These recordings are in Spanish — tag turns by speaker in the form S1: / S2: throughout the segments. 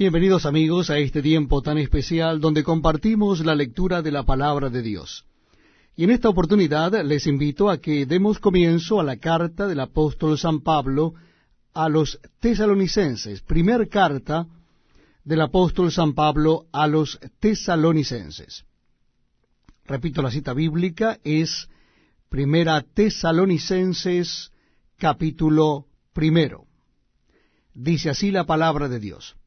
S1: Bienvenidos amigos a este tiempo tan especial donde compartimos la lectura de la palabra de Dios. Y en esta oportunidad les invito a que demos comienzo a la carta del apóstol San Pablo a los tesalonicenses, primer carta del apóstol San Pablo a los tesalonicenses. Repito, la cita bíblica es Primera Tesalonicenses capítulo primero. Dice así la palabra de Dios.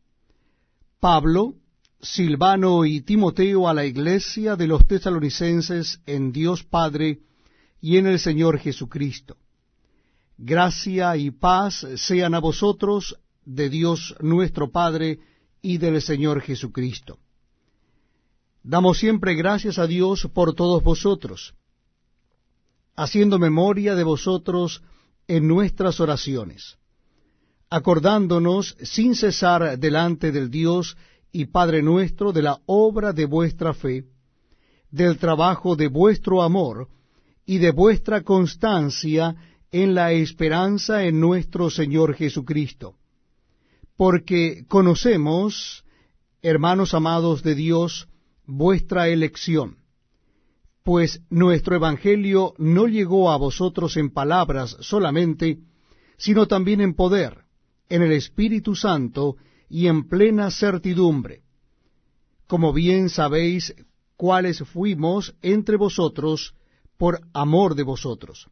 S1: Pablo, Silvano y Timoteo a la iglesia de los tesalonicenses en Dios Padre y en el Señor Jesucristo. Gracia y paz sean a vosotros de Dios nuestro Padre y del Señor Jesucristo. Damos siempre gracias a Dios por todos vosotros, haciendo memoria de vosotros en nuestras oraciones, acordándonos sin cesar delante del Dios y Padre nuestro de la obra de vuestra fe, del trabajo de vuestro amor y de vuestra constancia en la esperanza en nuestro Señor Jesucristo. Porque conocemos, hermanos amados de Dios, vuestra elección, pues nuestro Evangelio no llegó a vosotros en palabras solamente, sino también en poder, en el Espíritu Santo y en plena certidumbre, como bien sabéis cuáles fuimos entre vosotros por amor de vosotros.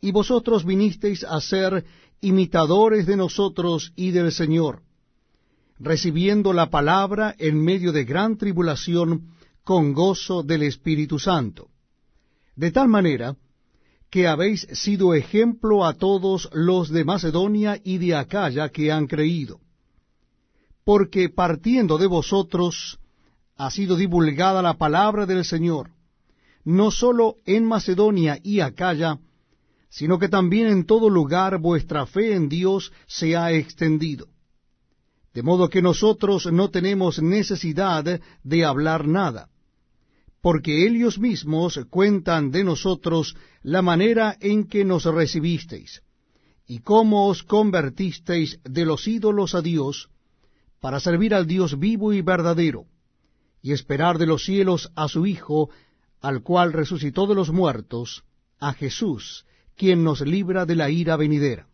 S1: Y vosotros vinisteis a ser imitadores de nosotros y del Señor, recibiendo la palabra en medio de gran tribulación, con gozo del Espíritu Santo. De tal manera que habéis sido ejemplo a todos los de Macedonia y de Acaya que han creído. Porque partiendo de vosotros ha sido divulgada la palabra del Señor, no sólo en Macedonia y Acaya, sino que también en todo lugar vuestra fe en Dios se ha extendido de modo que nosotros no tenemos necesidad de hablar nada, porque ellos mismos cuentan de nosotros la manera en que nos recibisteis, y cómo os convertisteis de los ídolos a Dios, para servir al Dios vivo y verdadero, y esperar de los cielos a su Hijo, al cual resucitó de los muertos, a Jesús, quien nos libra de la ira venidera